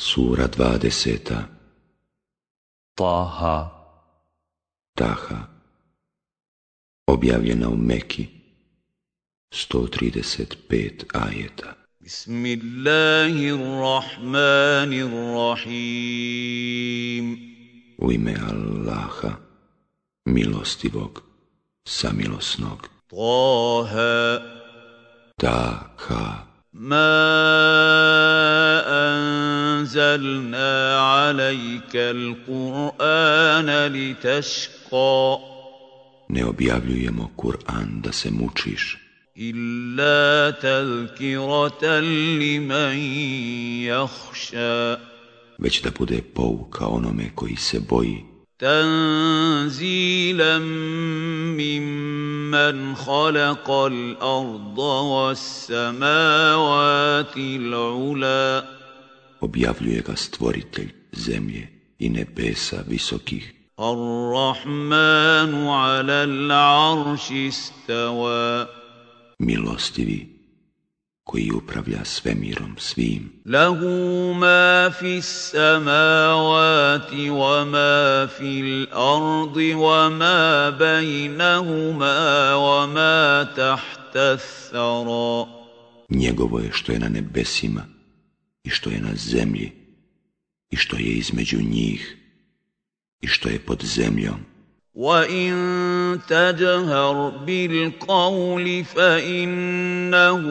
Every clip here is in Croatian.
Sura dvadeseta. Taha. Taha. Objavljena u Meki 135 ajeta. Bismillahirrahmanirrahim. U ime Allaha milostivog samilosnog. Taha. Taha ما أنزلنا عليك القرآن لتشقى Ne objavljujemo Kur'an da se mučiš, إلا تذكرة لمن يخشى već da bude pouka onome koji se boji, تنزيلا ممن خلق الأرض والسماوات العلى objavljuje ga stvoritelj zemlje i nebesa visokih, الرحمن على العرش استوى milostivi, koji upravlja svemirom svim. Lahu ma fi samavati wa ma fi l'ardi wa ma bajnahuma wa ma tahta thara. Njegovo je što je na nebesima i što je na zemlji i što je između njih i što je pod zemljom. وإن تجهر بالقول فإنه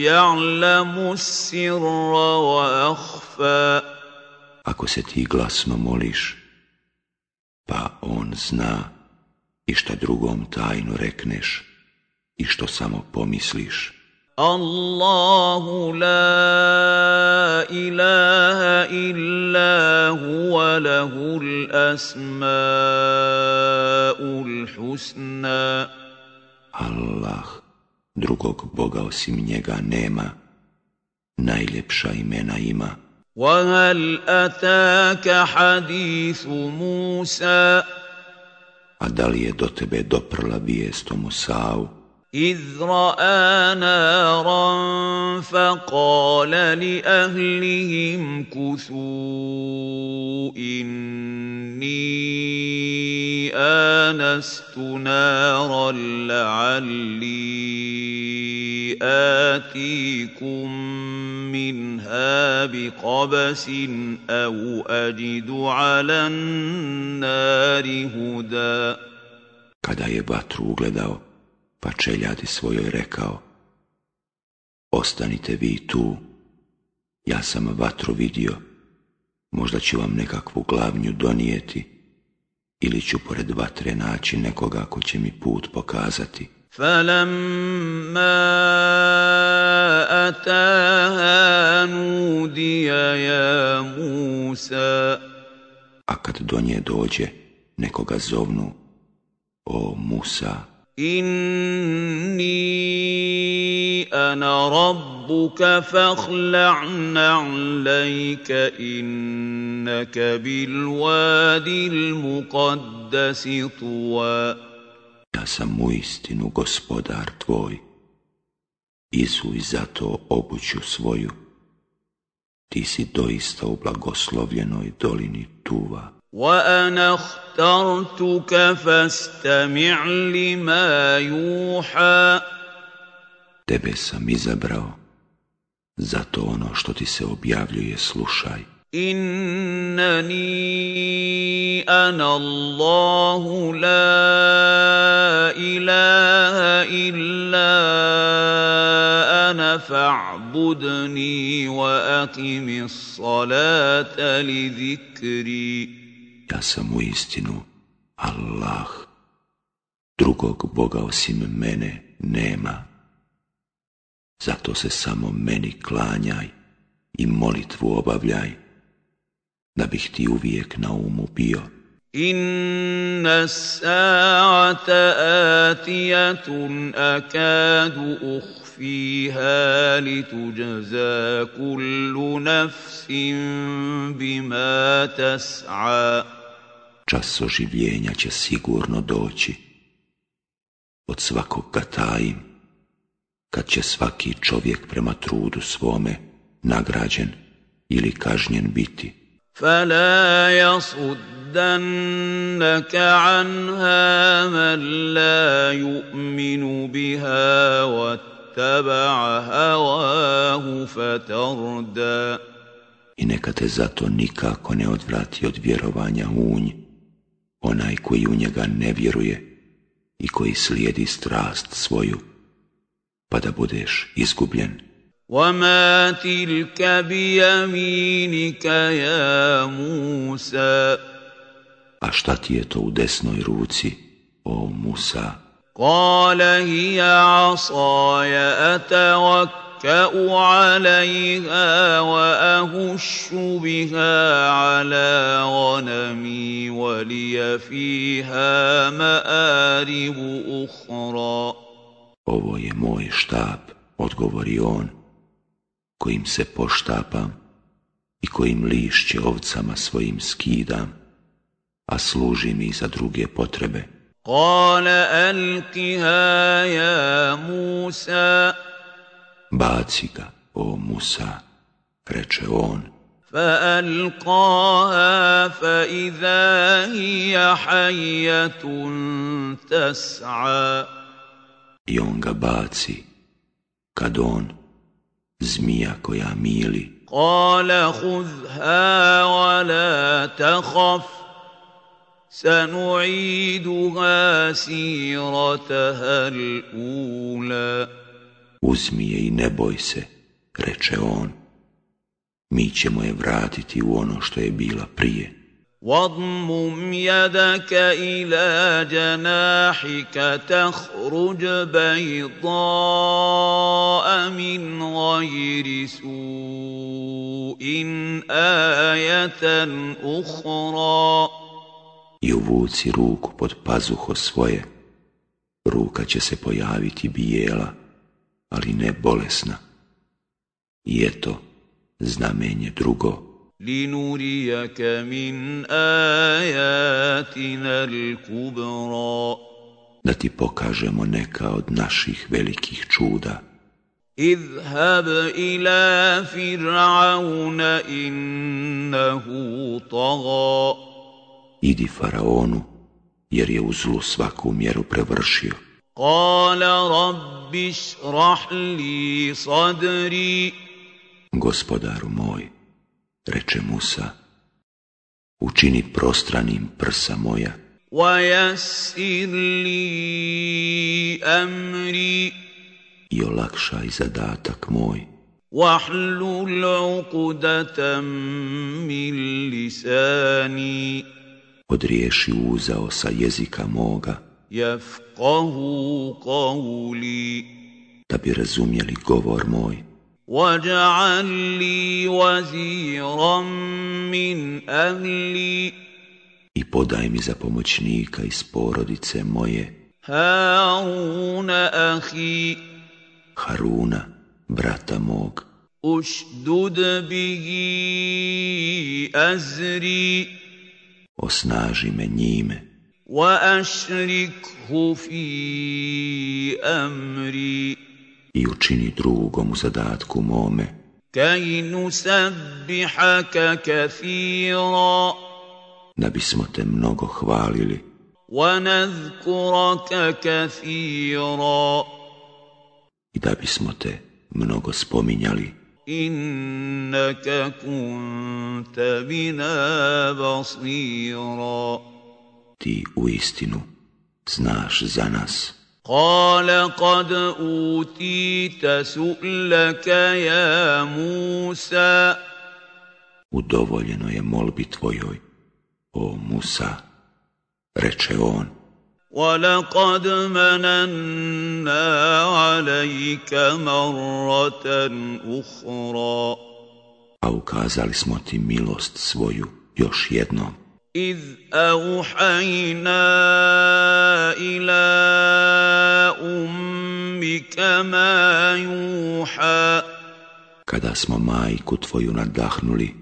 يعلم السر وأخفى Ako se ti glasno moliš, pa on zna i šta drugom tajnu rekneš i što samo pomisliš. الله لا إله إلا هو له الأسماء الحسنى Allah, drugog Boga osim njega nema, najljepša imena ima. وهل أتاك حديث موسى A da li je do tebe doprla vijest o Musau, إذ رأى نارا فقال لأهلهم كثوا إني آنست نارا لعلي آتيكم منها بقبس أو أجد على النار هدى. Kada je vatru ugledao, pa čeljadi svojoj rekao, ostanite vi tu, ja sam vatru vidio, možda ću vam nekakvu glavnju donijeti, ili ću pored vatre naći nekoga ko će mi put pokazati. فلما أتاها نودي يا موسى A kad do nje dođe, nekoga zovnu, o Musa, إني أنا ربك فاخلع نعليك إنك بالوادي المقدس طوى ja sam uistinu gospodar tvoj, izuj zato obuću svoju, ti si doista u blagoslovljenoj dolini Tuva. وأنا اخترتك فاستمع لما يوحى Tebe sam izabrao, zato ono što ti se objavljuje slušaj. إنني أنا الله لا إله إلا أنا فاعبدني وأقم الصلاة لذكري Ja sam u istinu Allah, drugog Boga osim mene nema. Zato se samo meni klanjaj i molitvu obavljaj, da bih ti uvijek na umu bio. إن الساعة آتية أكاد أخفيها لتجزى كل نفس بما تسعى Čas oživljenja će sigurno doći. Od svakog ga tajim, kad će svaki čovjek prema trudu svome nagrađen ili kažnjen biti. فلا يصدنك عنها من لا يؤمن بها واتبع هواه فتردى I neka te zato nikako ne odvrati od vjerovanja u nj, onaj koji u njega ne vjeruje i koji slijedi strast svoju, pa da budeš izgubljen. وما تلك بيمينك يا موسى A šta ti je to u desnoj ruci, o Musa? قال هي عصاي اتوكا عليها واهش بها على غنمي ولي فيها مارب اخرى Ovo je moj štab, odgovori on, kojim se poštapam i kojim lišće ovcama svojim skidam, a služi mi za druge potrebe. قال القها يا موسى Baci ga, o Musa, reče on, فالقاها فاذا هي حيه تسعى i on ga baci, kad on, zmija koja mili, قال خذها ولا تخف سنعيدها سيرتها الاولى uzmi je i ne boj se, reče on, mi ćemo je vratiti u ono što je bila prije. واضمم يدك الى جناحك تخرج بيضاء من غير سوء ايه اخرى I uvuci ruku pod pazuho svoje, ruka će se pojaviti bijela, ali ne bolesna. I eto, znamenje drugo, لنريك من اياتنا الكبرى da ti pokažemo neka od naših velikih čuda. اذهب الى فرعون انه طغى Idi faraonu, jer je u zlu svaku mjeru prevršio. قال رب اشرح لي صدري Gospodaru moj, reče Musa, učini prostranim prsa moja ويسر لي امري i olakšaj zadatak moj. واحلل عقدة من لساني Odriješi uzao sa jezika moga, jefkahu qawli Da bi razumjeli govor moj. Waj'al li waziran min ahli. I podaj mi za pomoćnika iz porodice moje. Haruna ahi. Haruna, brata mog. Ušdud bihi azri. Osnaži me njime. واشركه في امري i učini drugom u zadatku mome, كي نسبحك كثيرا da bismo te mnogo hvalili ونذكرك كثيرا i da bismo te mnogo spominjali. انك كنت بنا بصيرا Ti u istinu znaš za nas. قال قد اوتيت سؤلك يا موسى Udovoljeno je molbi tvojoj, o Musa, reče on, ولقد مننا عليك مره اخرى a ukazali smo ti milost svoju još jednom, إذ أوحينا إلى أمك ما يوحى. Kada smo majku tvoju nadahnuli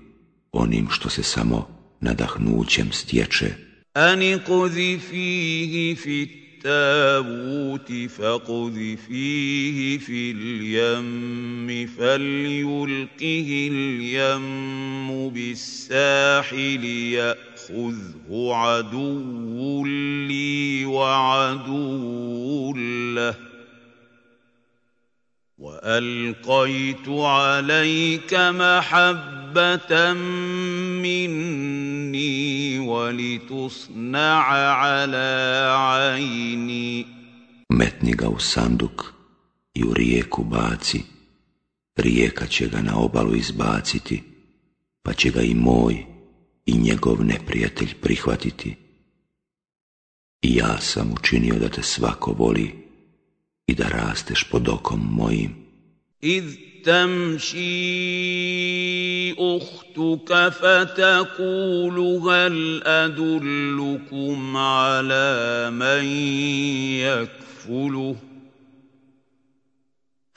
onim što se samo nadahnućem stječe, ان اقذفيه في التابوت فاقذفيه في اليم فليلقه اليم بالساحل ياخذه عدو لي وعدو له والقيت عليك محبه مني ولتصنع على عيني Metni ga u sanduk i u rijeku baci, rijeka će ga na obalu izbaciti, pa će ga i moj i njegov neprijatelj prihvatiti. I ja sam učinio da te svako voli i da rasteš pod okom mojim. إذ تمشي أختك فتقول هل أدلكم على من يكفله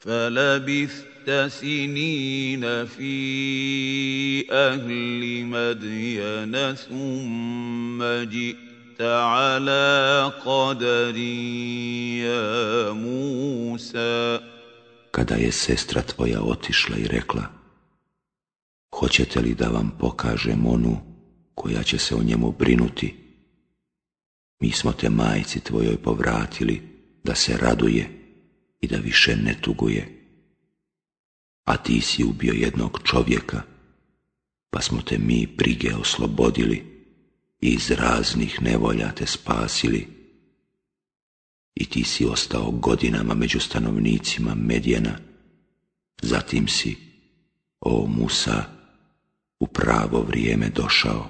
فلبثت سنين في اهل مدين ثم جئت على قدر يا موسى kada je sestra tvoja otišla i rekla Hoćete li da vam pokažem onu koja će se o njemu brinuti? Mi smo te majci tvojoj povratili da se raduje i da više ne tuguje. A ti si ubio jednog čovjeka, pa smo te mi prige oslobodili i iz raznih nevolja te spasili. I ti si ostao godinama među stanovnicima Medjena, zatim si, o Musa, u pravo vrijeme došao.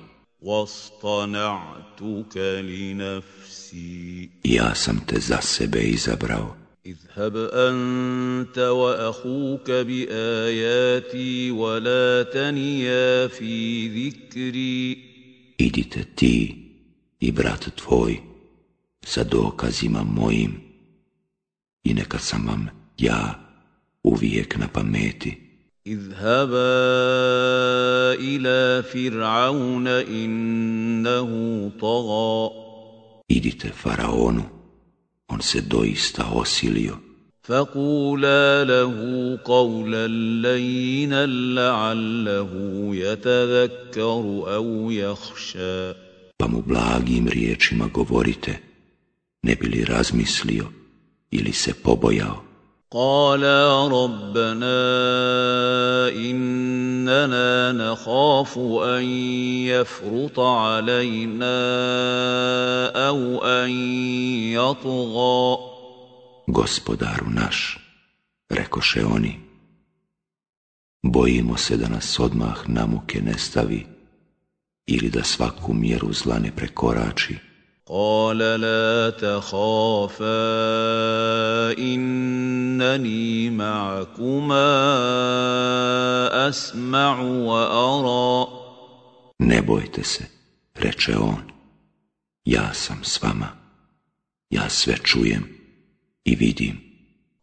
Ja sam te za sebe izabrao اذهب أنت وأخوك بآياتي ولا تنيا في ذكري Idite ti i brat tvoj sa dokazima mojim i neka sam vam ja uvijek na pameti. اذهبا إلى فرعون إنه طغى Idite faraonu, on se doista osilio. فقولا له قولا لينا لعله يتذكر أو يخشى pa mu blagim riječima govorite, ne bi li razmislio ili se pobojao. قالا ربنا إننا نخاف أن يفرط علينا أو أن يطغى Gospodaru naš, rekoše oni, bojimo se da nas odmah na muke ne stavi ili da svaku mjeru zla ne prekorači. قال لا تخافا إنني معكما أسمع وأرى Ne bojte se, reče on, ja sam s vama, ja sve čujem i vidim.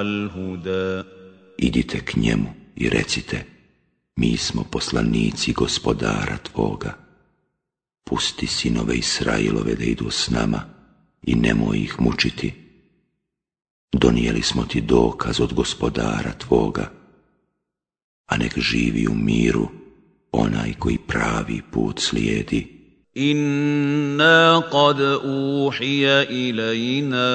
الهدى Idite k njemu i recite, mi smo poslanici gospodara tvoga. Pusti sinove Israilove da idu s nama i nemoj ih mučiti. Donijeli smo ti dokaz od gospodara tvoga, a nek živi u miru onaj koji pravi put slijedi. إنا قد أوحي إلينا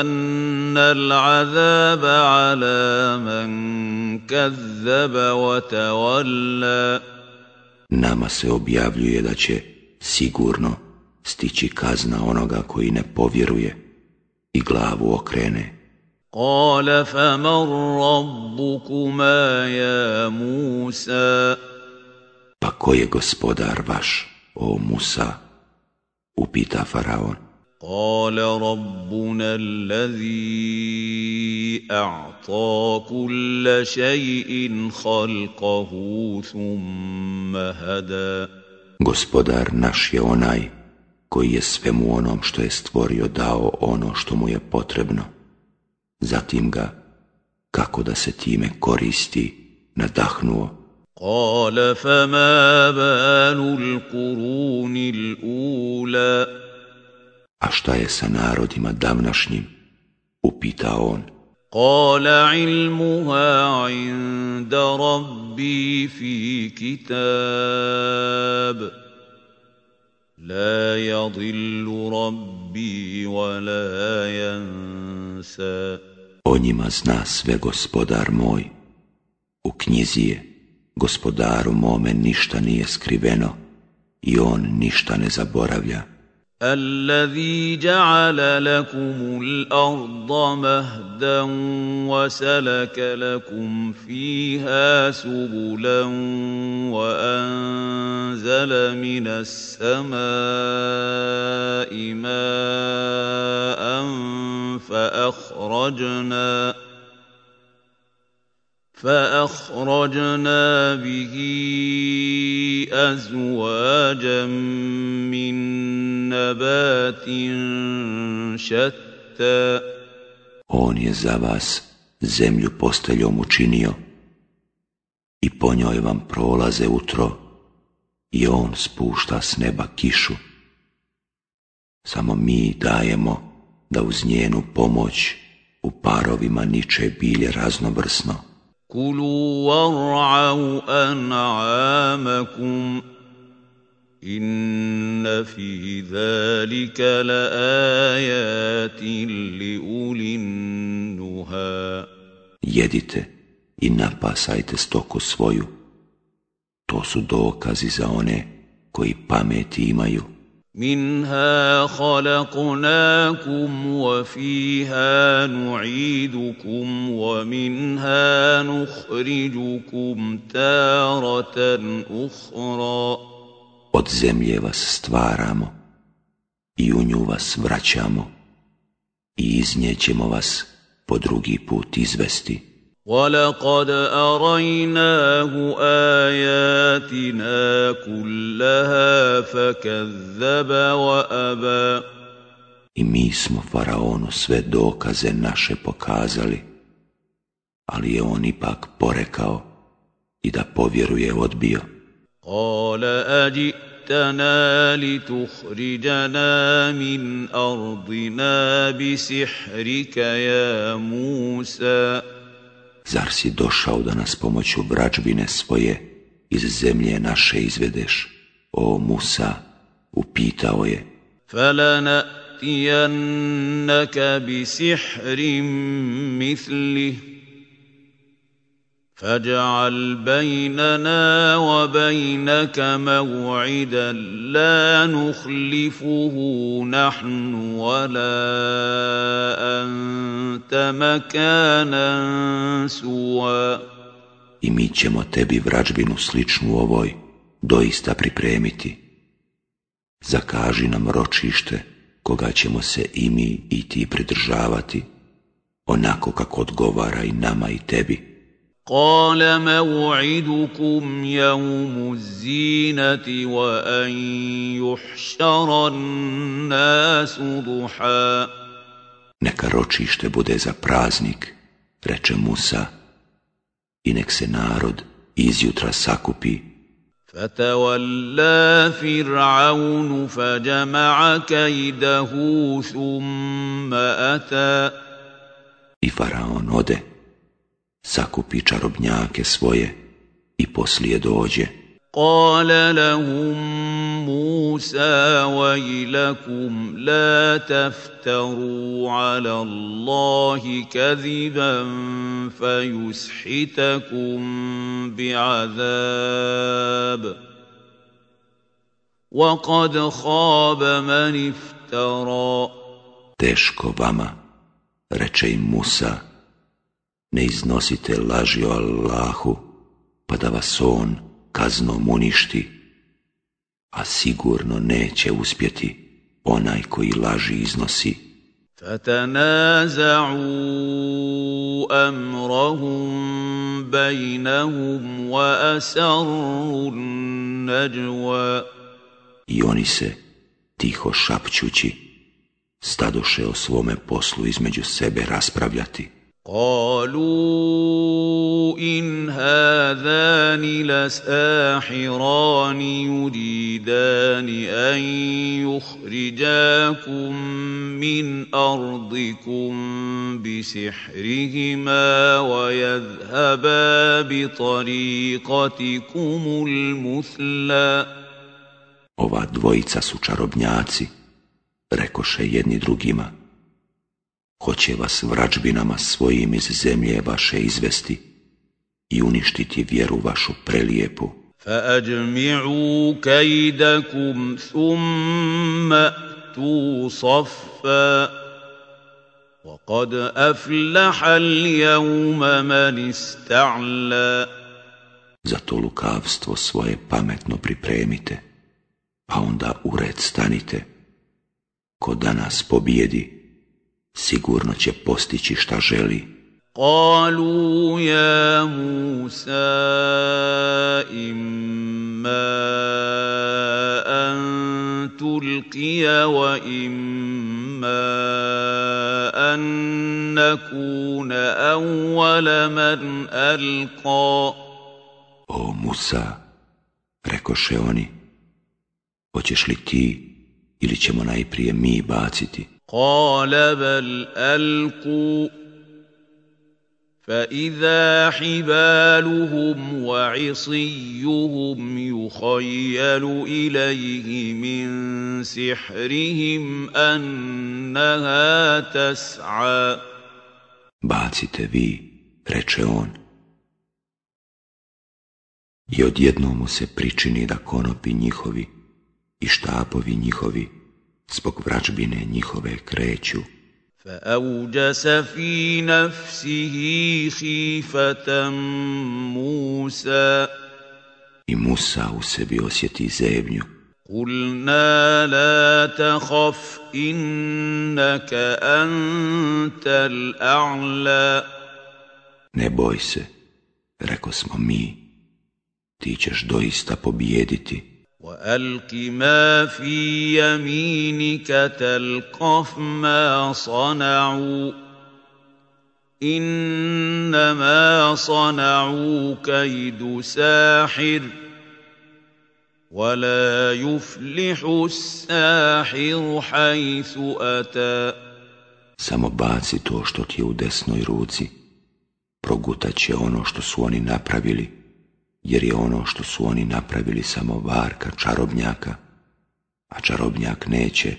أن العذاب على من كذب وتولى Nama se objavljuje da će sigurno stići kazna onoga koji ne povjeruje i glavu okrene. قال فمن ربكما يا موسى Pa ko je gospodar vaš, o Musa? Upita Faraon. قال ربنا الذي اعطى كل شيء خلقه ثم هدى Gospodar naš je onaj koji je svemu onom što je stvorio dao ono što mu je potrebno. Zatim ga, kako da se time koristi, nadahnuo. قال فما بال القرون الاولى A šta je sa narodima davnašnjim? Upita on. قال علمها عند ربي في كتاب لا يضل ربي ولا ينسى O njima zna sve gospodar moj. U knjizi je, gospodaru mome ništa nije skriveno i on ništa ne zaboravlja. الذي جعل لكم الأرض مهدا وسلك لكم فيها سبلا وأنزل من السماء ماء فأخرجنا فأخرجنا به أزواجا من نبات شتى On je za vas zemlju posteljom učinio i po njoj vam prolaze utro i on spušta s neba kišu. Samo mi dajemo da uz njenu pomoć u parovima niče bilje raznovrsno. كلوا وارعوا أنعامكم إن في ذلك لآيات لأولي النهى Jedite i napasajte stoku svoju. To su dokazi za one koji pameti imaju. منها خلقناكم وفيها نعيدكم ومنها نخرجكم تارة أخرى Od zemlje vas stvaramo i u nju vas vraćamo i iz nje ćemo vas po drugi put izvesti. ولقد أريناه آياتنا كلها فكذب وأبى I mi smo faraonu sve dokaze naše pokazali, ali je on ipak porekao i da povjeruje odbio. قال أجئتنا لتخرجنا من أرضنا بسحرك يا موسى Zar si došao da nas pomoću vrađbine svoje iz zemlje naše izvedeš? O Musa, upitao je. فلنأتينك بسحر مثله فاجعل بيننا وبينك موعدا لا نخلفه نحن ولا أنت مكانا سوى I mi ćemo tebi vrađbinu sličnu ovoj doista pripremiti. Zakaži nam ročište koga ćemo se i mi i ti pridržavati, onako kako odgovara i nama i tebi. قال موعدكم يوم الزينة وأن يحشر الناس ضحى Neka ročište bude za praznik, reče Musa, i nek se narod izjutra sakupi. فتولى فرعون فجمع كيده ثم أتى I faraon ode, sakupi čarobnjake svoje i poslije dođe. قال لهم موسى ويلكم لا تفتروا على الله كذبا فيسحتكم بعذاب وقد خاب من افترى Teško vama, reče im Musa, ne iznosite laži o Allahu, pa da vas on kaznom uništi, a sigurno neće uspjeti onaj koji laži iznosi. فتنازعوا امرهم بينهم واسروا النجوى I oni se, tiho šapćući, stadoše o svome poslu između sebe raspravljati. قالوا إن هذان لساحران يريدان أن يخرجاكم من أرضكم بسحرهما ويذهبا بطريقتكم المثلى Ova dvojica su čarobnjaci, rekoše jedni drugima. Hoće vas vrađbinama svojim iz zemlje vaše izvesti i uništiti vjeru vašu prelijepu. فاجمعوا كيدكم ثم اتوا صفا وقد افلح اليوم من استعلى Zato lukavstvo svoje pametno pripremite, pa onda u red stanite. Ko danas pobijedi, sigurno će postići šta želi. Kalu ja Musa imma an tulqija wa imma an nakuna awala man alqa. O Musa, rekoše oni, hoćeš li ti ili ćemo najprije mi baciti? قال بل القوا فاذا حبالهم وعصيهم يخيل اليه من سحرهم انها تسعى Bacite vi, reče on. I odjednom mu se pričini da konopi njihovi i štapovi njihovi zbog vračbine njihove kreću. فاوجس في نفسه خيفه موسى I Musa u sebi osjeti zebnju. قلنا لا تخف انك انت الاعلى Ne boj se, reko smo mi, ti ćeš doista pobijediti. وألق ما في يمينك تلقف ما صنعوا. إنما صنعوا كيد ساحر ولا يفلح الساحر حيث أتى. Samo baci to što ti je u desnoj ruci. Progutat će ono što su oni napravili, jer je ono što su oni napravili samo varka čarobnjaka, a čarobnjak neće,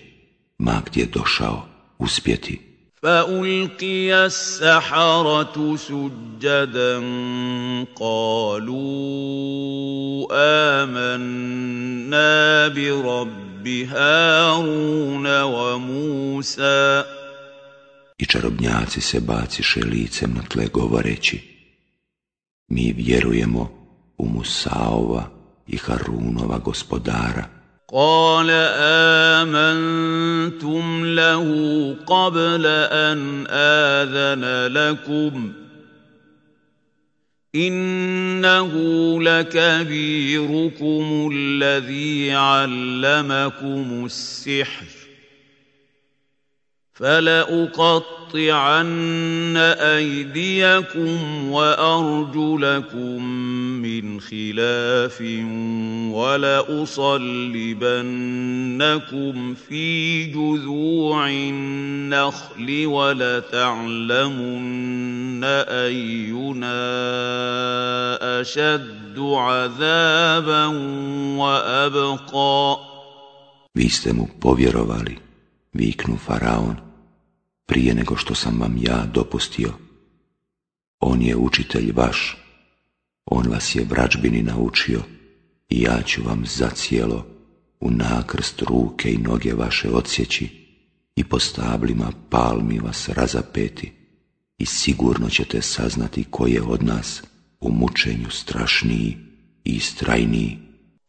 ma gdje došao, uspjeti. فألقي السحرة سجدا قالوا آمنا برب هارون وموسى I čarobnjaci se baciše licem na tle govoreći, mi vjerujemo u Musaova i Harunova gospodara. قال آمنتم له قبل أن آذن لكم إنه لكبيركم الذي علمكم السحر فلأقطعن أيديكم وأرجلكم من خلاف ولأصلبنكم في جذوع النخل ولتعلمن أينا أشد عذابا وأبقى Vi ste mu povjerovali, viknu Faraon, prije nego što sam vam ja dopustio. On je učitelj vaš, on vas je vrađbini naučio i ja ću vam zacijelo u nakrst ruke i noge vaše odsjeći i po stablima palmi vas razapeti i sigurno ćete saznati ko je od nas u mučenju strašniji i strajniji.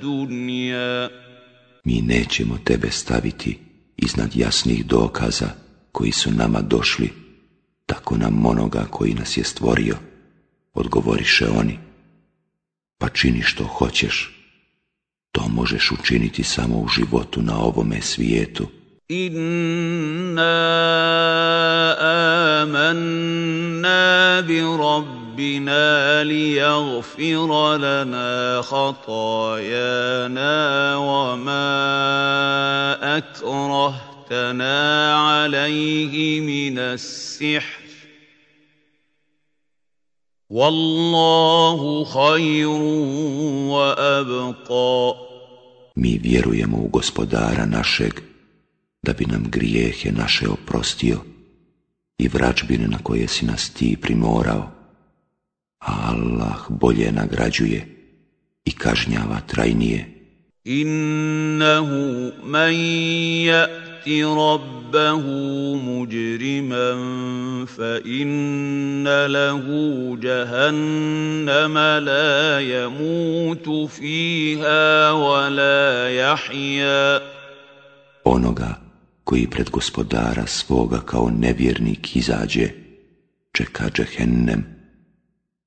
dunja. Mi nećemo tebe staviti iznad jasnih dokaza koji su nama došli, tako nam onoga koji nas je stvorio, odgovoriše oni. Pa čini što hoćeš, to možeš učiniti samo u životu na ovome svijetu. Inna amanna bi ربنا ليغفر لنا خطايانا وما اكرهتنا عليه من السحر والله خير وابقى Mi vjerujemo u gospodara našeg, da bi nam grijehe naše oprostio i vračbine na koje si nas ti primorao. Allah bolje nagrađuje i kažnjava trajnije. Innahu man ya'ti rabbahu mujriman fa inna lahu jahannama la yamutu fiha wa la yahya. Onoga koji pred gospodara svoga kao nevjernik izađe, čeka džehennem,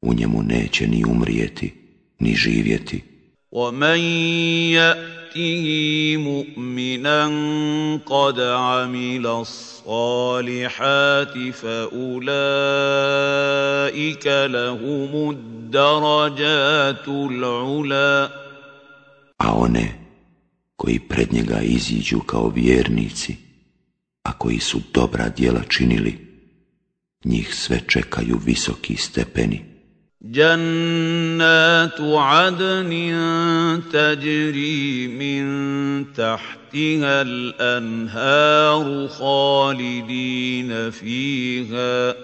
u njemu neće ni umrijeti, ni živjeti. وَمَنْ يَأْتِهِ مُؤْمِنًا قَدْ عَمِلَ الصَّالِحَاتِ فَأُولَئِكَ لَهُمُ الدَّرَجَاتُ الْعُلَى A one koji pred njega iziđu kao vjernici, a koji su dobra djela činili, njih sve čekaju visoki stepeni. جنات عدن تجري من تحتها الانهار خالدين فيها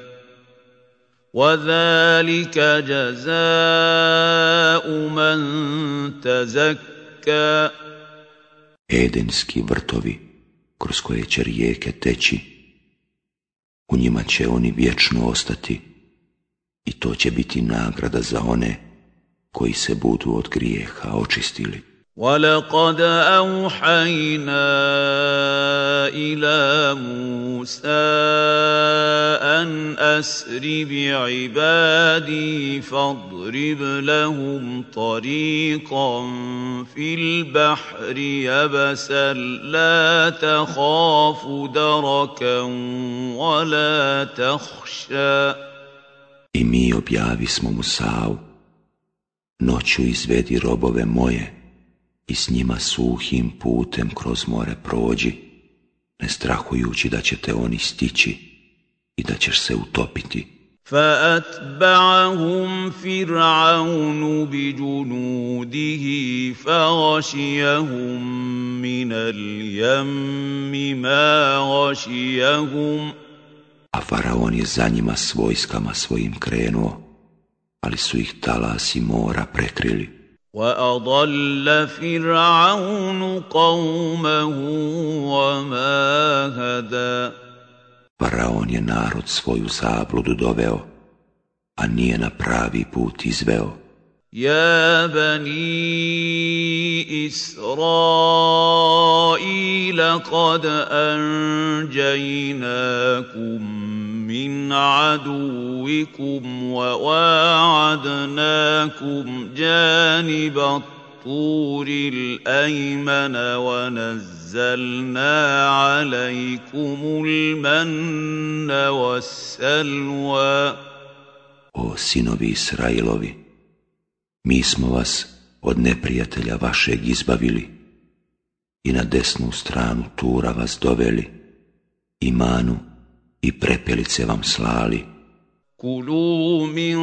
وذلك جزاء من تزكى Edenski vrtovi kroz koje će rijeke teći, u njima će oni vječno ostati i to će biti nagrada za one koji se budu od grijeha očistili. وَلَقَدْ أَوْحَيْنَا إِلَى مُوسَىٰ أَنْ أَسْرِ بِعِبَادِي فَاضْرِبْ لَهُمْ طَرِيقًا فِي الْبَحْرِ يَبَسًا لَا تَخَافُ دَرَكًا وَلَا تَخْشَىٰ I mi objavi smo Musavu, noću izvedi robove moje i s njima suhim putem kroz more prođi, ne strahujući da će te oni stići i da ćeš se utopiti. فأتبعهم فرعون بجنوده فغشيهم من اليم ما غشيهم a faraon je za njima s vojskama svojim krenuo, ali su ih talasi mora prekrili. وَأَضَلَّ فِرْعَوْنُ قَوْمَهُ وَمَا هَدَى Faraon je narod svoju zabludu doveo, a nije na pravi put izveo. يا بني إسرائيل قد أنجيناكم من عدوكم وواعدناكم جانب الطور الأيمن ونزلنا عليكم المن والسلوى O sinovi Israilovi, mi smo vas od neprijatelja vašeg izbavili i na desnu stranu Tura vas doveli i manu i prepelice vam slali. Kulu min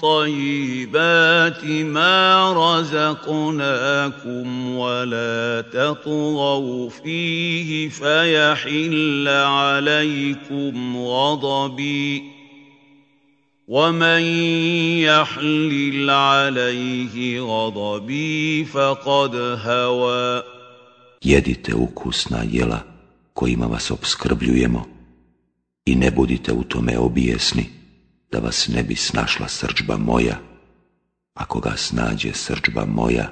tajibati ma razaqnakum wa la tatgav fihi fajahilla alaikum vadabi. ومن يحلل عليه غضبي فقد هوى Jedite ukusna jela kojima vas obskrbljujemo i ne budite u tome obijesni da vas ne bi snašla srđba moja. Ako ga snađe srđba moja,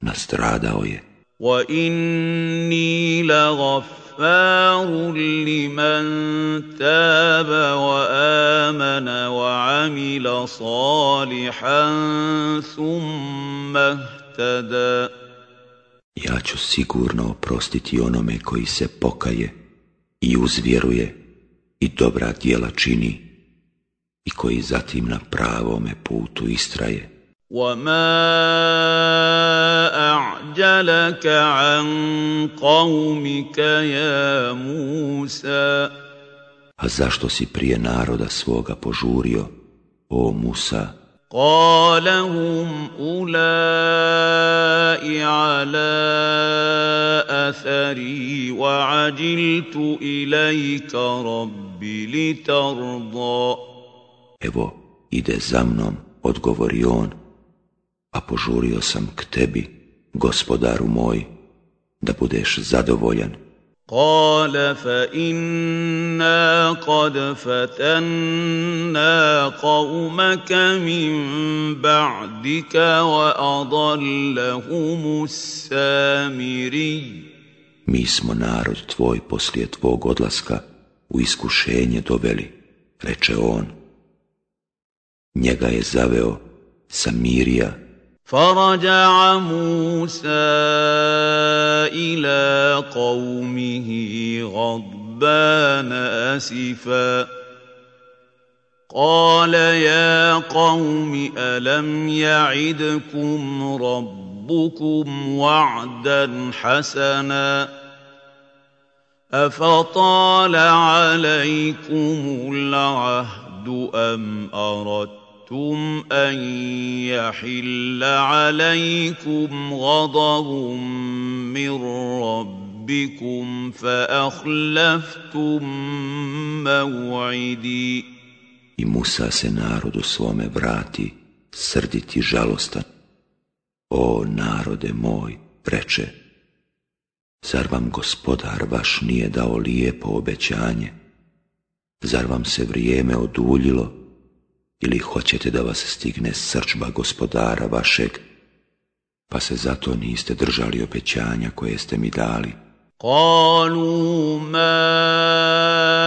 nastradao je. وإني لغفار لمن تاب وآمن وعمل صالحا ثم اهتدى Ja ću sigurno oprostiti onome koji se pokaje i uzvjeruje i dobra djela čini i koji zatim na pravome putu istraje. وما أعجلك عن قومك يا موسى A zašto si prije naroda svoga požurio, o Musa? قال هم أولئك على أثري وعجلت إليك رب لترضى Evo, ide za mnom, odgovori on, a požurio sam k tebi, gospodaru moj, da budeš zadovoljan. قال فإنا قد فتنا قومك من بعدك وأضلهم السامري Mi smo narod tvoj poslije tvog odlaska u iskušenje doveli, reče on. Njega je zaveo Samirija, فرجع موسى إلى قومه غضبان أسفا. قال يا قوم ألم يعدكم ربكم وعدا حسنا؟ أفطال عليكم العهد أم أردتم أَرَدتُّمْ أَن يَحِلَّ عَلَيْكُمْ غَضَبٌ مِّن رَّبِّكُمْ فَأَخْلَفْتُم مَّوْعِدِي I Musa se narodu svome vrati, srditi žalostan. O narode moj, reče, zar vam gospodar vaš nije dao lijepo obećanje? Zar vam se vrijeme oduljilo ili hoćete da vas stigne srčba gospodara vašeg, pa se zato niste držali obećanja koje ste mi dali. Kalu ma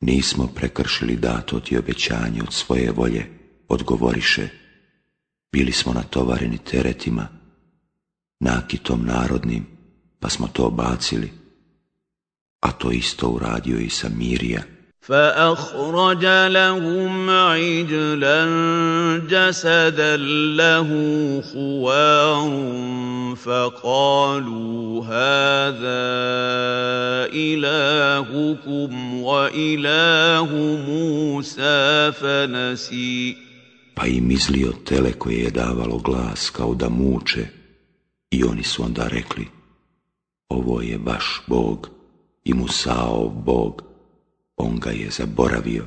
Nismo prekršili dato ti obećanje od svoje volje, odgovoriše. Bili smo natovareni teretima, nakitom narodnim, pa smo to bacili. A to isto uradio i Samirija. فأخرج لهم عجلا جسدا له خوار فقالوا هذا إلهكم وإله موسى فنسي Pa im izlio tele koje je davalo glas kao da muče i oni su onda rekli ovo je vaš Bog i Musaov Bog on ga je zaboravio.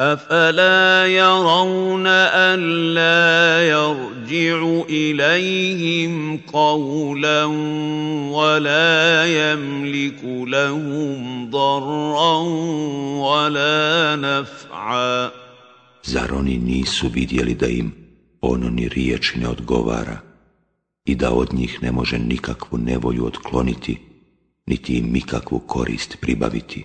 أفلا يرون ألا يرجع إليهم قولا ولا يملك لهم ضرا ولا نفعا Zar oni nisu vidjeli da im ono ni riječi ne odgovara i da od njih ne može nikakvu nevolju otkloniti, niti im nikakvu korist pribaviti?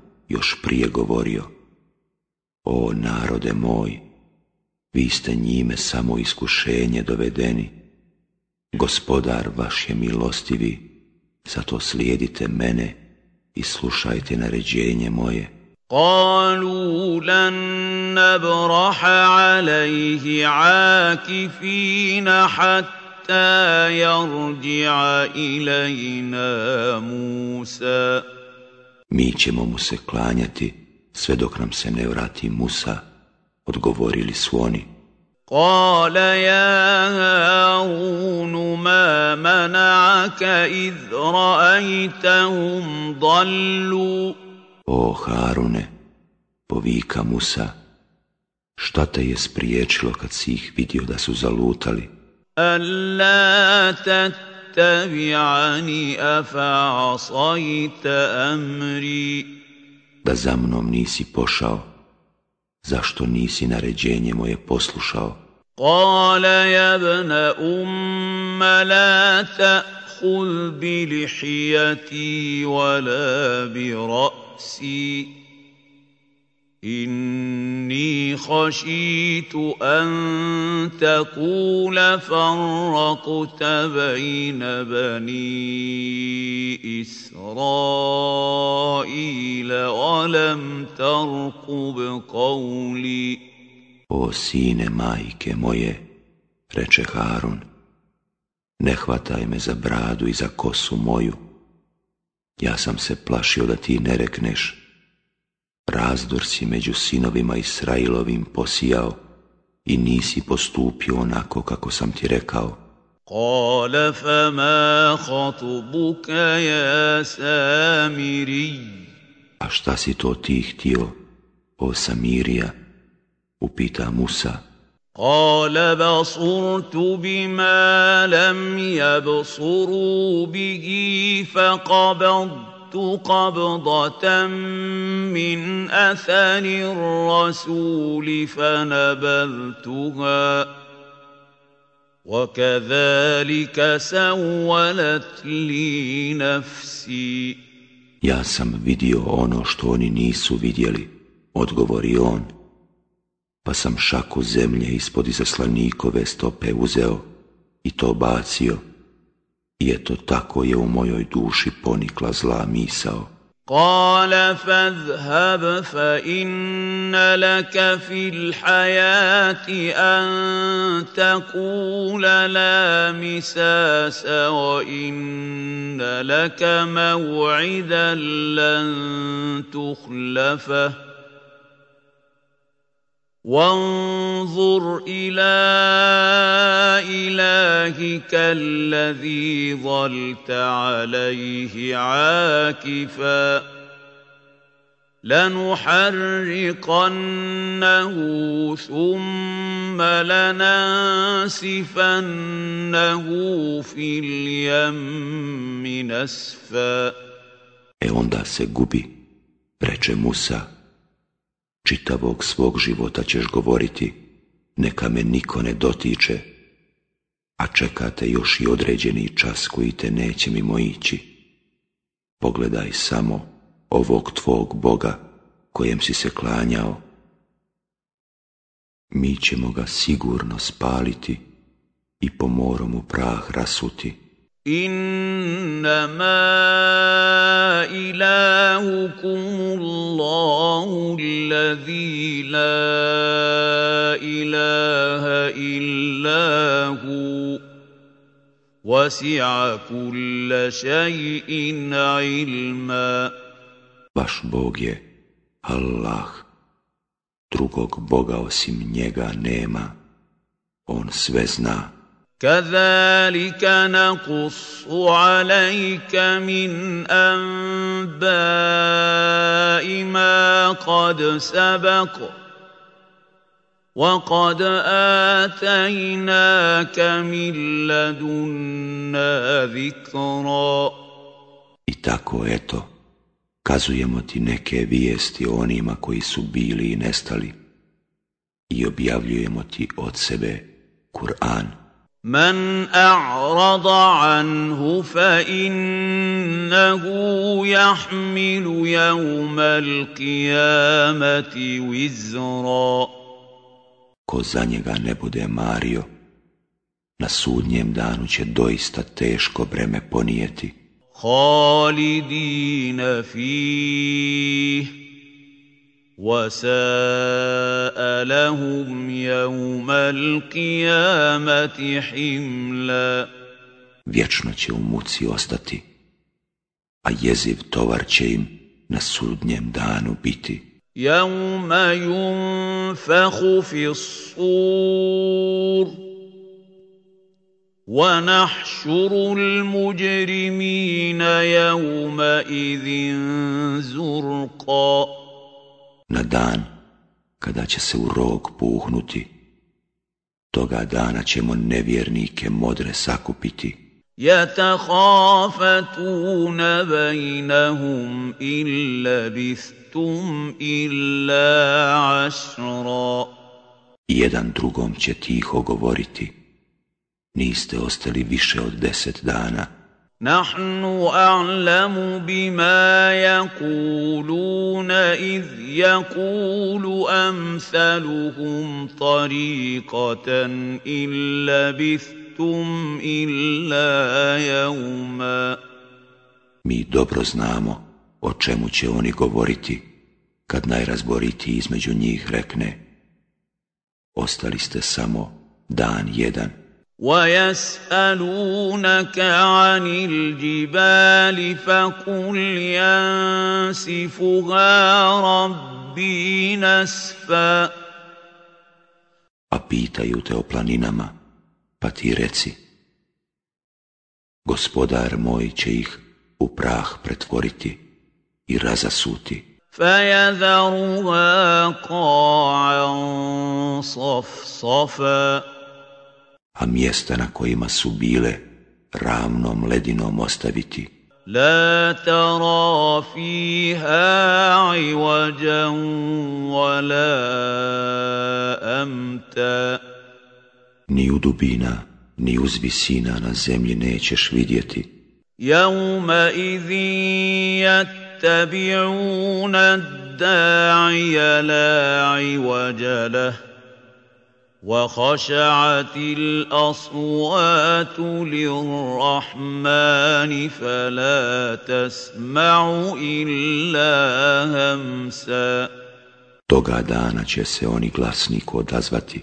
još prije govorio. O narode moj, vi ste njime samo iskušenje dovedeni, gospodar vaš je milostivi, zato slijedite mene i slušajte naređenje moje. قالوا لن نبرح عليه عاكفين حتى يرجع إلينا موسى Mi ćemo mu se klanjati sve dok nam se ne vrati Musa, odgovorili su oni. قال يا هارون ما منعك إذ رأيتهم ضلوا O Harune, povika Musa, šta te je spriječilo kad si ih vidio da su zalutali? ألا تتبعني أفعصيت أمري Da za mnom nisi pošao, zašto nisi naređenje moje poslušao? قال يا ابن أم لا تأخذ بلحيتي ولا برأسي إني خشيت أن تقول فرقت بين بني إسرائيل ولم ترقب قولي O sine majke moje, reče Harun, ne hvataj me za bradu i za kosu moju. Ja sam se plašio da ti ne rekneš, razdor si među sinovima Israilovim posijao i nisi postupio onako kako sam ti rekao. Kale fama hatubuka ja samiri. A šta si to ti htio, o Samirija? Upita Musa. Kale basurtu bima lam jabsuru bihi faqabadu. قبضة من أثر الرسول فنبذتها وكذلك سولت لي نفسي Ja sam vidio ono što oni nisu vidjeli, odgovori on. Pa sam šaku zemlje ispod izaslanikove stope uzeo i to bacio. I eto tako je u mojoj duši ponikla zla misao. قال فاذهب فإن لك في الحياة أن تقول لا مساس وإن لك موعدا لن تخلفه وانظر إلى إلهك الذي ظلت عليه عاكفا لنحرقنه ثم لننسفنه في اليم نسفا. E onda se gubi, reče Musa, čitavog svog života ćeš govoriti, neka me niko ne dotiče, a čekate još i određeni čas koji te neće mimo ići. Pogledaj samo ovog tvog Boga kojem si se klanjao. Mi ćemo ga sigurno spaliti i po morom u prah rasuti. إنما إلهكم الله الذي لا إله إلا هو وسع كل شيء علما Vaš Bog je Allah, drugog Boga osim njega nema, On sve zna. كذلك نقص عليك من انباء ما قد سبق وقد اتيناك من لدنا ذكرا I tako eto, kazujemo ti neke vijesti o onima koji su bili i nestali i objavljujemo ti od sebe Kur'an. من اعرض عنه فانه يحمل يوم القيامه وزرا Ko za njega ne bude mario, na sudnjem danu će doista teško breme ponijeti. خالدين فيه وساء لهم يوم القيامة حملا Vječno će u muci ostati, a jeziv tovar će im na sudnjem danu biti. يوم ينفخ في الصور ونحشر المجرمين يومئذ زرقا Na dan kada će se u rog puhnuti, toga dana ćemo nevjernike modre sakupiti. يتخافتون بينهم إن لبثتم إلا عشرا I jedan drugom će tiho govoriti, niste ostali više od deset dana. نحن أعلم بما يقولون إذ يقول أمثلهم طريقة إن لبثتم إلا يوما Mi dobro znamo o čemu će oni govoriti, kad najrazboriti između njih rekne, ostali ste samo dan jedan. ويسألونك عن الجبال فقل ينسفها ربي نسفا A pitaju te o planinama, pa ti reci, gospodar moj će ih u prah pretvoriti i razasuti. فيذرها قاعا صفصفا a mjesta na kojima su bile ravnom ledinom ostaviti. لا ترى فيها عوجا ولا أمتا Ni u dubina, ni uz visina na zemlji nećeš vidjeti. يومئذ يتبعون الداعي لا عوج له وخشعت الأصوات للرحمن فلا تسمع إلا همسا Toga dana će se oni glasniku odazvati,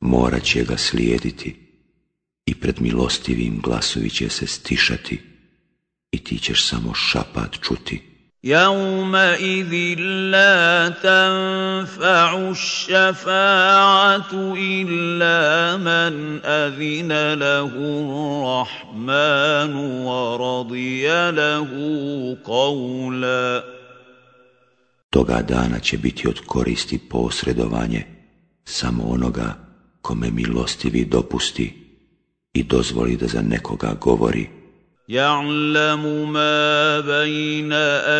morat će ga slijediti i pred milostivim glasovi će se stišati i ti ćeš samo šapat čuti. يومئذ لا تنفع الشفاعة إلا من أذن له الرحمن ورضي له قولا Toga dana će biti od koristi posredovanje samo onoga kome milostivi dopusti i dozvoli da za nekoga govori يعلم ما بين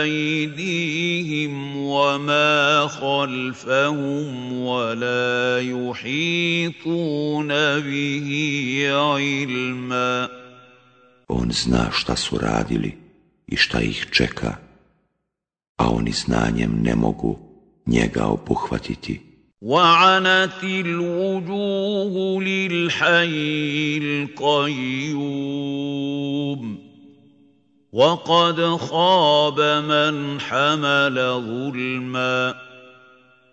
ايديهم وما خلفهم ولا يحيطون به علما On zna šta su radili i šta ih čeka, a oni znanjem ne mogu njega obuhvatiti. وعنت الوجوه للحي القيوم وقد خاب من حمل ظلما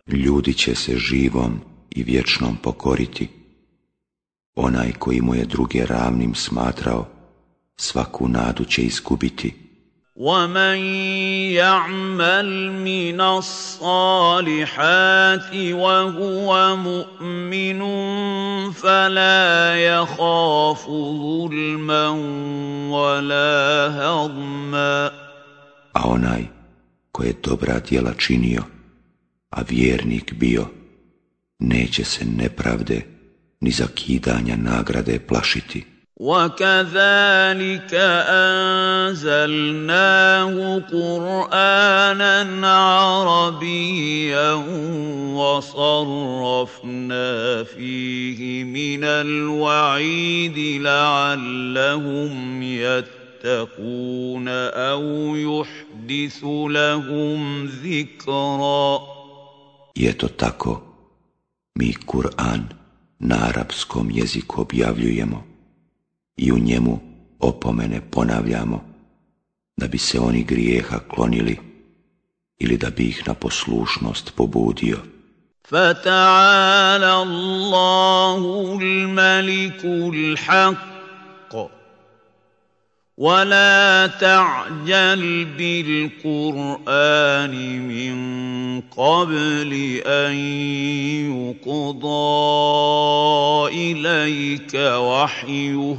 Ljudi će se živom i vječnom pokoriti. Onaj koji mu je druge ravnim smatrao, svaku nadu će izgubiti. ومن يعمل من الصالحات وهو مؤمن فلا يخاف ظلما ولا هضما A onaj ko je dobra djela činio, a vjernik bio, neće se nepravde ni zakidanja nagrade plašiti. وكذلك انزلناه قرانا عربيا وصرفنا فيه من الوعيد لعلهم يتقون أو يحدث لهم ذكرا eto tako, mi Kur'an na arapskom jeziku objavljujemo. i u njemu opomene ponavljamo, da bi se oni grijeha klonili ili da bi ih na poslušnost pobudio. فتعالى الله الملك الحق ولا تعجل بالقران من قبل ان يقضى اليك وحيه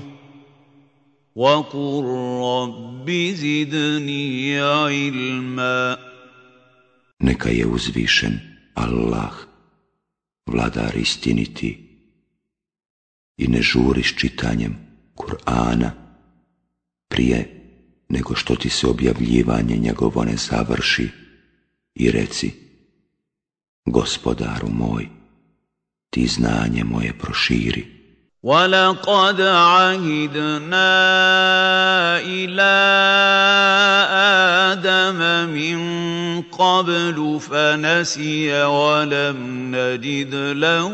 وقل رب زدني علما Neka je uzvišen Allah, vladar istiniti, i ne žuri s čitanjem Kur'ana prije nego što ti se objavljivanje njegovo ne završi i reci Gospodaru moj, ti znanje moje proširi. ولقد عهدنا إلى آدم من قبل فنسي ولم نجد له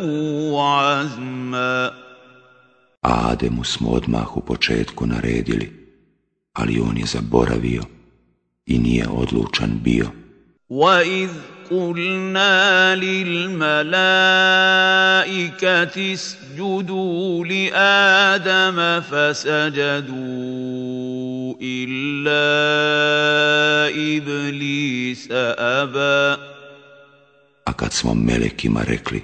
عزما Ademu smo odmah u početku naredili, ali on je zaboravio i nije odlučan bio. واذ قلنا للملائكه اسجدوا لادم فسجدوا الا ابليس ابى A kad smo melekima rekli,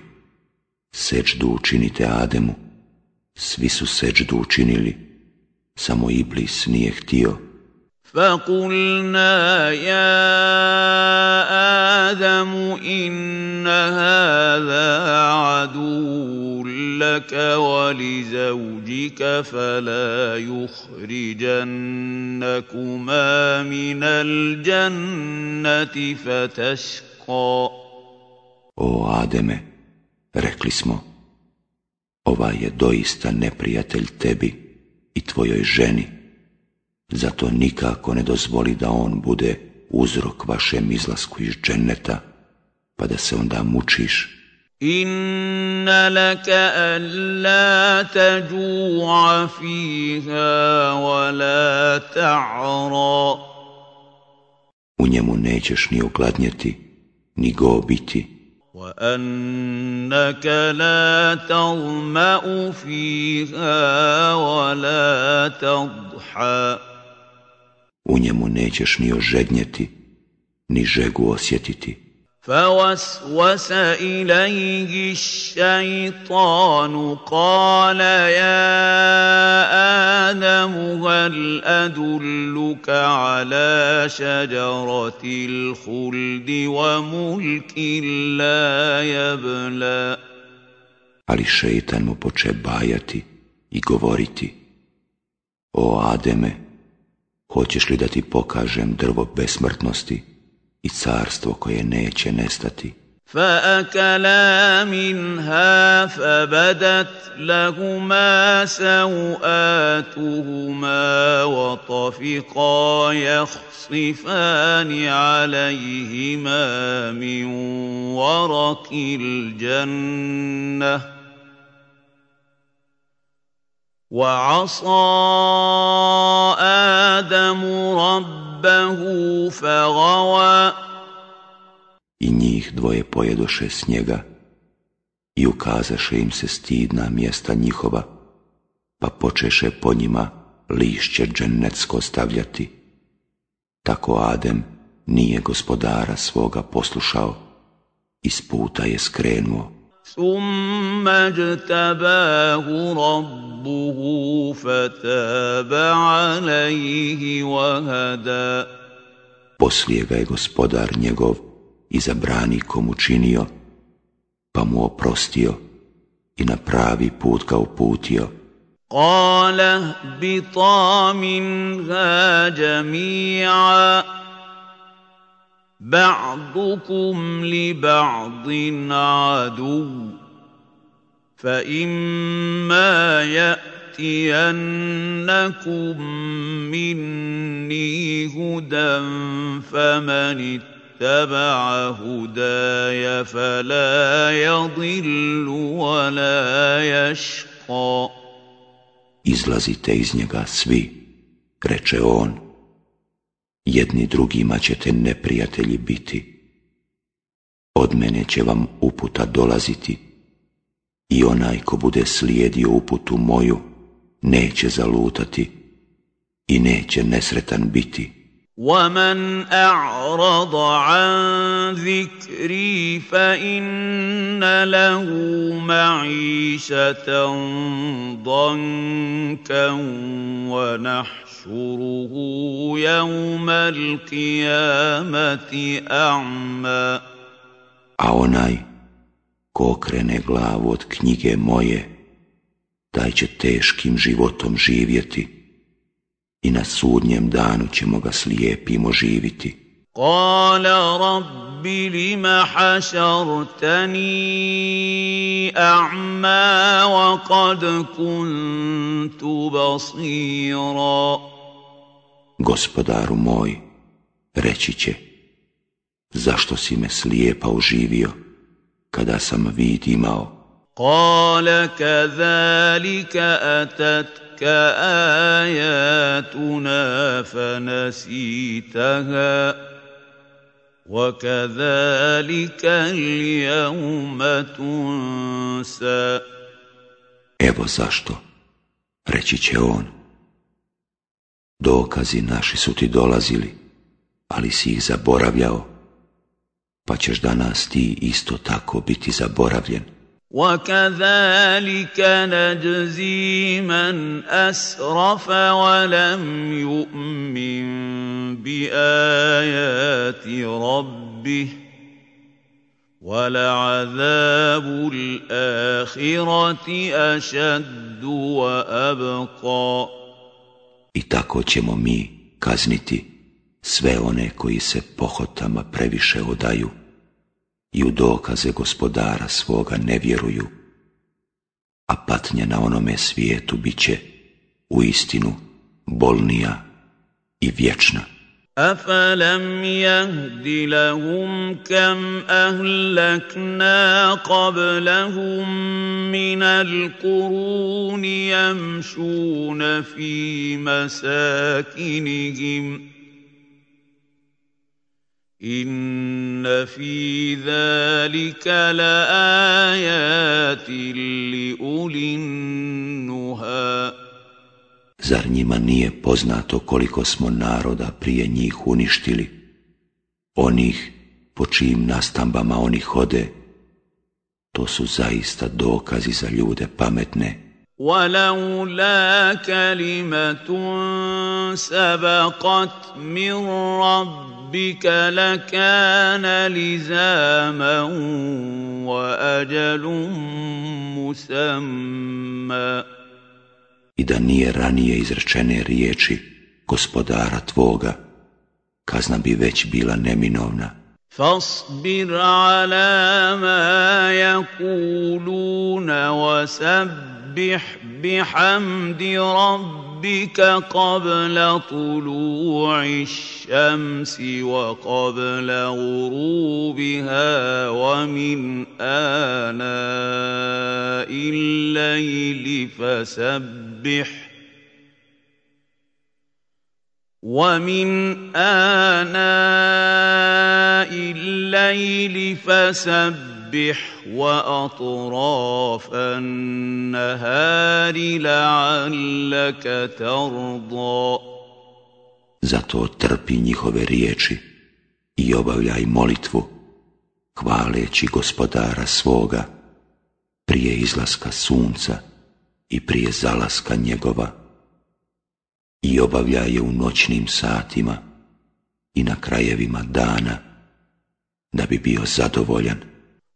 seđdu učinite Ademu, svi su seđdu učinili, samo Iblis nije htio. فقلنا يا آدم ان هذا عدو لك ولزوجك فلا يخرجنكما من الجنه فتشقى O Ademe, rekli smo, ovaj je doista neprijatelj tebi i tvojoj ženi, zato nikako ne dozvoli da on bude uzrok vašem izlasku iz dženneta, pa da se onda mučiš. ان لك الا تجوع فيها ولا تعرى U njemu nećeš ni ogladnjeti, ni go biti, وانك لا تظما فيها ولا تضحى u njemu nećeš ni ožednjeti, ni žegu osjetiti. فوسوس اليه الشيطان قال يا ادم هل ادلك على شجره الخلد وملك لا يبلى Ali šeitan mu poče bajati i govoriti, O Ademe, Hoćeš li da ti pokažem drvo besmrtnosti i carstvo koje neće nestati? فأكلا منها فبدت لهما سوآتهما وطفقا يخصفان عليهما من ورق الجنة وعصى آدم ربه فغوى I njih dvoje pojedoše s njega i ukazaše im se stidna mjesta njihova, pa počeše po njima lišće dženecko stavljati. Tako Adem nije gospodara svoga poslušao, iz puta je skrenuo. ثم اجتباه ربه فتاب عليه وهدى Poslije ga je gospodar njegov i zabranikom učinio, pa mu oprostio i na pravi put ga uputio. قال اهبطا منها جميعا بعضكم لبعض عدو فإما يأتينكم مني هدى فمن اتبع هداي فلا يضل ولا يشقى. Izlazite iz njega svi, reče on, jedni drugima ćete neprijatelji biti. Od mene će vam uputa dolaziti i onaj ko bude slijedio uputu moju, neće zalutati i neće nesretan biti. ومن اعرض عن ذكري فان له معيشه ضنكا ونحشره يوم القيامه اعمى A onaj ko okrene glavu od knjige moje, taj će teškim životom živjeti i na sudnjem danu ćemo ga slijepimo živiti. قال رب لم حشرتني أعمى وقد كنت بصيرا Gospodaru moj, reći će, zašto si me slijepa oživio, kada sam vid imao? قال كذلك أتتك آياتنا فنسيتها وكذلك اليوم تنسى Evo zašto, reći će on. Dokazi naši su ti dolazili, ali si ih zaboravljao, pa ćeš danas ti isto tako biti zaboravljen. وكذلك نجزي من اسرف ولم يؤمن بايات ربه ولعذاب الاخره اشد وابقى I tako ćemo mi kazniti sve one koji se pohotama previše odaju i u dokaze gospodara svoga ne vjeruju, a patnja na onome svijetu bit će u istinu bolnija i vječna. أفلم يهد لهم كم أهلكنا قبلهم من القرون يمشون في مساكنهم إن في ذلك لآيات لأولي النهى Zar njima nije poznato koliko smo naroda prije njih uništili, onih po čijim nastambama oni hode, to su zaista dokazi za ljude pametne. ولولا كلمة سبقت من ربك لكان لزاما وأجل مسمى I da nije ranije izrečene riječi, gospodara tvoga, kazna bi već bila neminovna. فاصبر على ما يقولون وسبح بحمد ربك قبل طلوع الشمس وقبل غروبها ومن آناء الليل فسبح ومن آناء الليل فسبح وأطراف النهار لعلك ترضى Zato trpi njihove riječi i obavljaj molitvu, hvaleći gospodara svoga, prije izlaska sunca i prije zalaska njegova i obavlja je u noćnim satima i na krajevima dana da bi bio zadovoljan.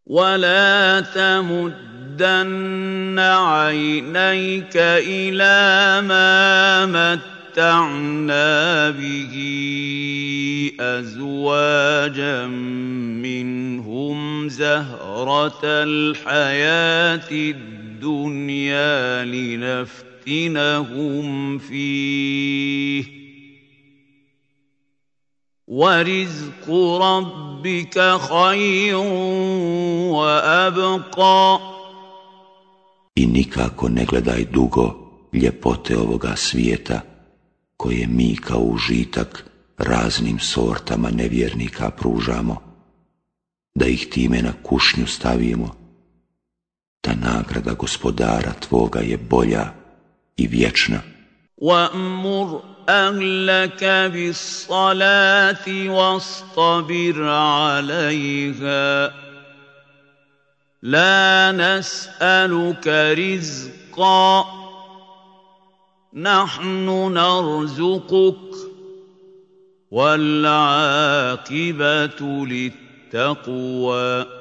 ولا تمدن عينيك إلى ما متعنا به أزواجا منهم زهرة الحياة الدنيا لنفتح لنفتنهم فيه ورزق ربك خير وأبقى I nikako ne gledaj dugo ljepote ovoga svijeta, koje mi kao užitak raznim sortama nevjernika pružamo, da ih time na kušnju stavimo, ta nagrada gospodara tvoga je bolja i vječna. وَأْمُرْ أَهْلَكَ بِالصَّلَاةِ وَاصْطَبِرْ عَلَيْهَا لَا نَسْأَلُكَ رِزْقًا نَحْنُ نَرْزُقُكَ وَالْعَاقِبَةُ لِلتَّقْوَى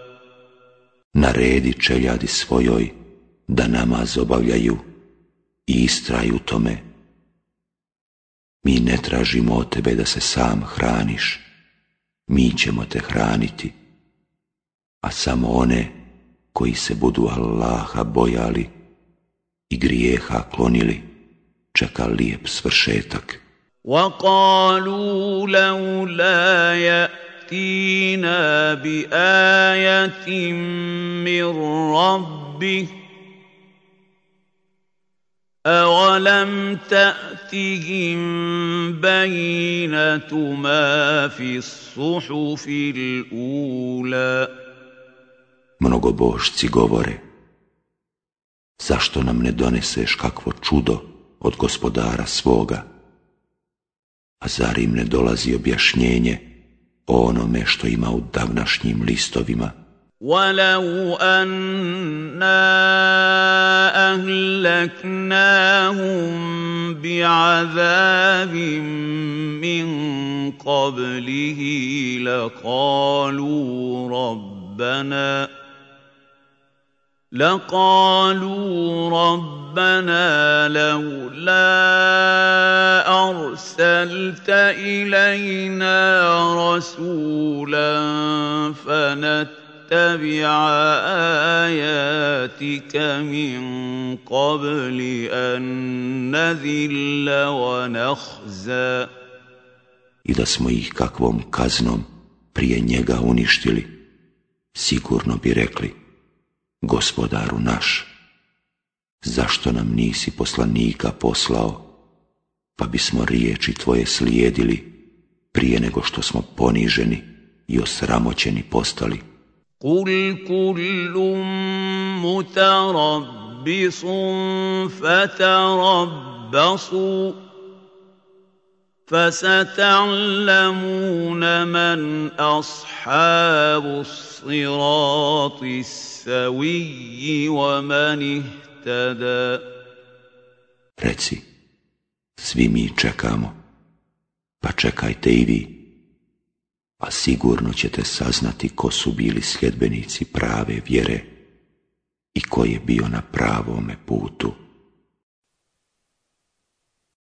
Naredi čeljadi svojoj da namaz obavljaju i istraj u tome. Mi ne tražimo od tebe da se sam hraniš, mi ćemo te hraniti, a samo one koji se budu Allaha bojali i grijeha klonili, čeka lijep svršetak. وَقَالُوا لَوْلَا يَأْتِينَا بِآيَةٍ مِّن رَّبِّهِ أَوَلَمْ تَأْتِهِم بَيِّنَةُ مَا فِي الصُّحُفِ الْأُولَى Mnogobošci govore, zašto nam ne doneseš kakvo čudo od gospodara svoga? A zar im ne dolazi objašnjenje onome što ima u davnašnjim listovima? ولو أنا أهلكناهم بعذاب من قبله لقالوا ربنا لقالوا ربنا لولا أرسلت إلينا رسولا فنت نتبع آياتك من قبل أن نذل ونخزى. I da smo ih kakvom kaznom prije njega uništili, sigurno bi rekli, gospodaru naš, zašto nam nisi poslanika poslao, pa bismo riječi tvoje slijedili prije nego što smo poniženi i osramoćeni postali. Kul kullum mutarabbisum fatarabbasu فستعلمون من اصحاب الصراط السوي ومن اهتدى Reci, svi mi čekamo, pa čekajte i vi. a sigurno ćete saznati ko su bili sljedbenici prave vjere i ko je bio na pravome putu.